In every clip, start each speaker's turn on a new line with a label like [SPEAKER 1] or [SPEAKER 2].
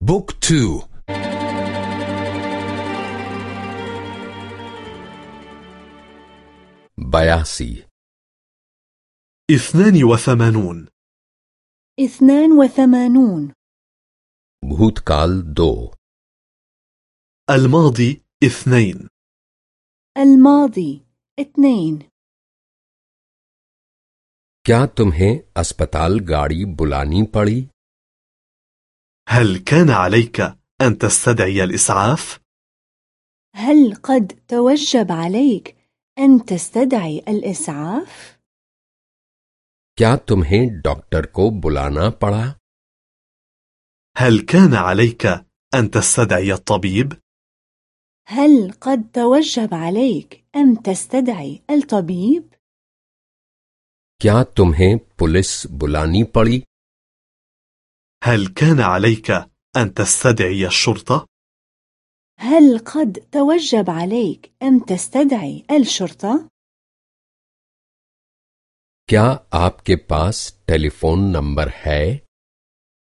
[SPEAKER 1] بوك تو
[SPEAKER 2] बयासी
[SPEAKER 3] اثنان وثمانون
[SPEAKER 4] اثنان وثمانون
[SPEAKER 2] भूतकाल दो
[SPEAKER 3] الماضي اثنين
[SPEAKER 4] الماضي اثنين
[SPEAKER 2] क्या तुम्हें अस्पताल गाड़ी बुलानी पड़ी
[SPEAKER 3] هل كان عليك أن تستدعي الإسعاف؟
[SPEAKER 4] هل قد توجب عليك أن تستدعي الإسعاف؟
[SPEAKER 2] क्या तुम्हें डॉक्टर को बुलाना पड़ा
[SPEAKER 3] هل كان عليك أن تستدعي الطبيب؟
[SPEAKER 4] هل قد توجب عليك أن تستدعي الطبيب؟
[SPEAKER 2] क्या तुम्हें पुलिस बुलानी पड़ी
[SPEAKER 3] هل كان عليك أن تستدعي الشرطة؟
[SPEAKER 4] هل قد توجب عليك أن تستدعي الشرطة؟
[SPEAKER 2] क्या आपके पास टेलीफोन नंबर है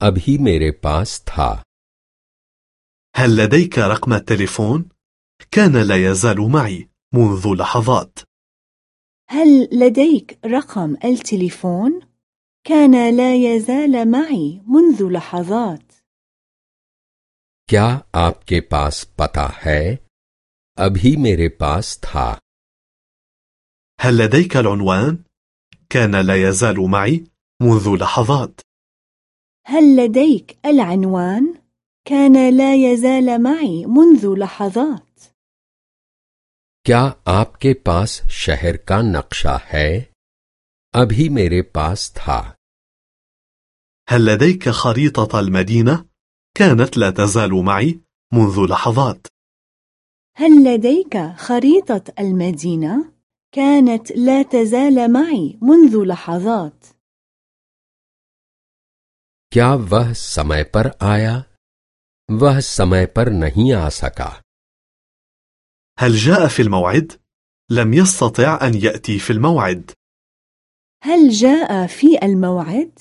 [SPEAKER 2] अभी मेरे पास था
[SPEAKER 3] هل لديك رقم التليفون؟ كان لا يزال معي منذ لحظات
[SPEAKER 4] هل لديك رقم التليفون؟ كان لا يزال معي منذ لحظات
[SPEAKER 2] क्या आपके पास पता है अभी मेरे पास था
[SPEAKER 3] هل لديك العنوان؟ كان لا يزال معي منذ لحظات
[SPEAKER 4] هل لديك العنوان؟ كان لا يزال معي منذ لحظات
[SPEAKER 2] क्या आपके पास शहर का नक्शा है अभी मेरे पास था
[SPEAKER 3] هل لديك خريطة المدينة؟ كانت لا تزال معي منذ لحظات
[SPEAKER 4] هل لديك خريطة المدينة؟ كانت لا تزال معي منذ لحظات
[SPEAKER 2] क्या वह समय पर आया वह समय पर नहीं आ सका
[SPEAKER 3] هل جاء في الموعد؟ لم يستطع أن يأتي في الموعد
[SPEAKER 4] هل جاء في الموعد؟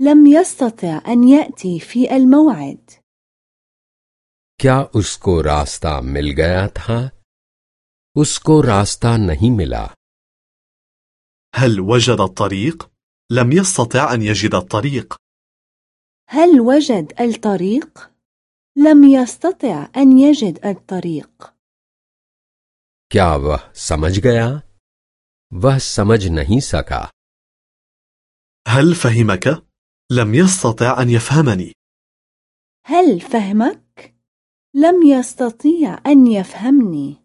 [SPEAKER 4] لم يستطع أن يأتي في الموعد
[SPEAKER 2] क्या उसको रास्ता मिल गया था उसको रास्ता नहीं मिला
[SPEAKER 3] هل وجد الطريق؟ لم يستطع أن يجد الطريق
[SPEAKER 4] هل وجد الطريق؟ لم يستطع أن يجد الطريق
[SPEAKER 2] क्या वह समझ गया वह समझ नहीं सका
[SPEAKER 3] هل فهمك؟ لم يستطع أن يفهمني
[SPEAKER 4] هل فهمك؟ لم يستطيع أن يفهمني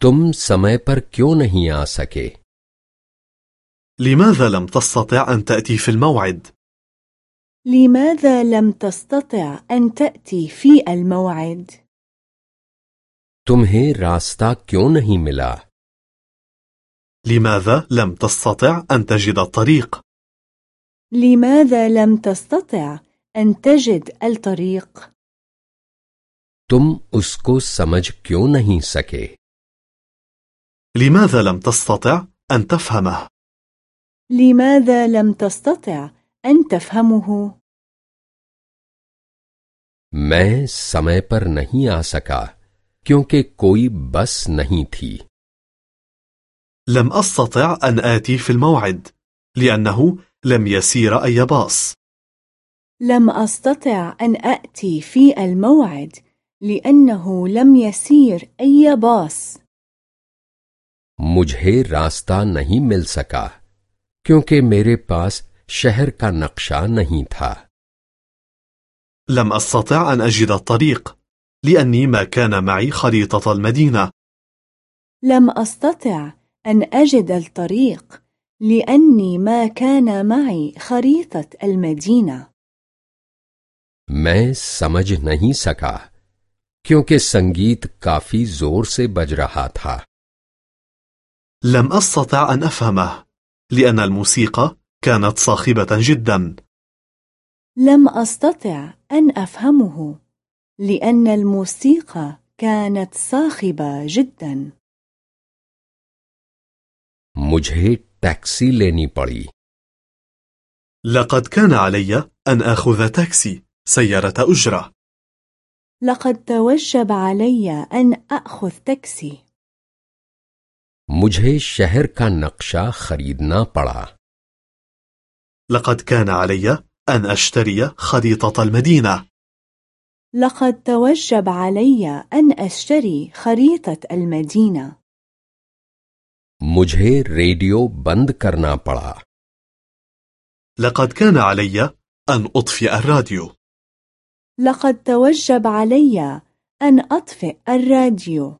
[SPEAKER 2] तुम समय पर क्यों नहीं आ सके
[SPEAKER 3] لماذا لم تستطع أن تأتي في الموعد؟
[SPEAKER 4] لماذا لم تستطع أن تأتي في الموعد؟
[SPEAKER 2] तुम्हें रास्ता क्यों नहीं मिला
[SPEAKER 3] لماذا لم تستطع أن تجد الطريق؟
[SPEAKER 4] لماذا لم تستطع أن تجد الطريق؟
[SPEAKER 2] तुम उसको समझ क्यों नहीं सके
[SPEAKER 3] لماذا لم تستطع أن تفهمه؟
[SPEAKER 4] لماذا لم تستطع أن تفهمه؟
[SPEAKER 2] मैं समय पर नहीं आ सका क्योंकि कोई बस नहीं थी
[SPEAKER 3] لم أستطع أن آتي في الموعد لأنه لم يسير أي باص
[SPEAKER 4] لم أستطع أن أأتي في الموعد لأنه لم يسير أي باص
[SPEAKER 2] मुझे रास्ता नहीं मिल सका क्योंकि मेरे पास शहर का नक्शा नहीं था
[SPEAKER 3] لم أستطع أن أجد الطريق لأني ما كان معي خريطة المدينة
[SPEAKER 4] لم أستطع أن أجد الطريق لأني ما كان معي خريطة المدينة
[SPEAKER 2] मैं समझ नहीं सका क्योंकि संगीत काफी जोर से बज रहा था
[SPEAKER 3] لم أستطع أن أفهمه لأن الموسيقى كانت صاخبة جدا
[SPEAKER 4] لم أستطع أن أفهمه لأن الموسيقى كانت صاخبة جدا.
[SPEAKER 2] مجهي تاكسي لینی پڑی۔
[SPEAKER 3] لقد كان علي أن أخذ تاكسي سيارة أجرة.
[SPEAKER 4] لقد توجب علي أن أخذ تاكسي.
[SPEAKER 2] مجهي شهر كان نقشا خريدنا پڑا۔
[SPEAKER 3] لقد كان علي أن أشتري خريطة المدينة.
[SPEAKER 4] لقد توجب علي أن أشتري خريطة المدينة
[SPEAKER 2] मुझे रेडियो बंद करना पड़ा
[SPEAKER 3] لقد كان علي أن أطفئ الراديو
[SPEAKER 4] لقد توجب علي أن أطفئ الراديو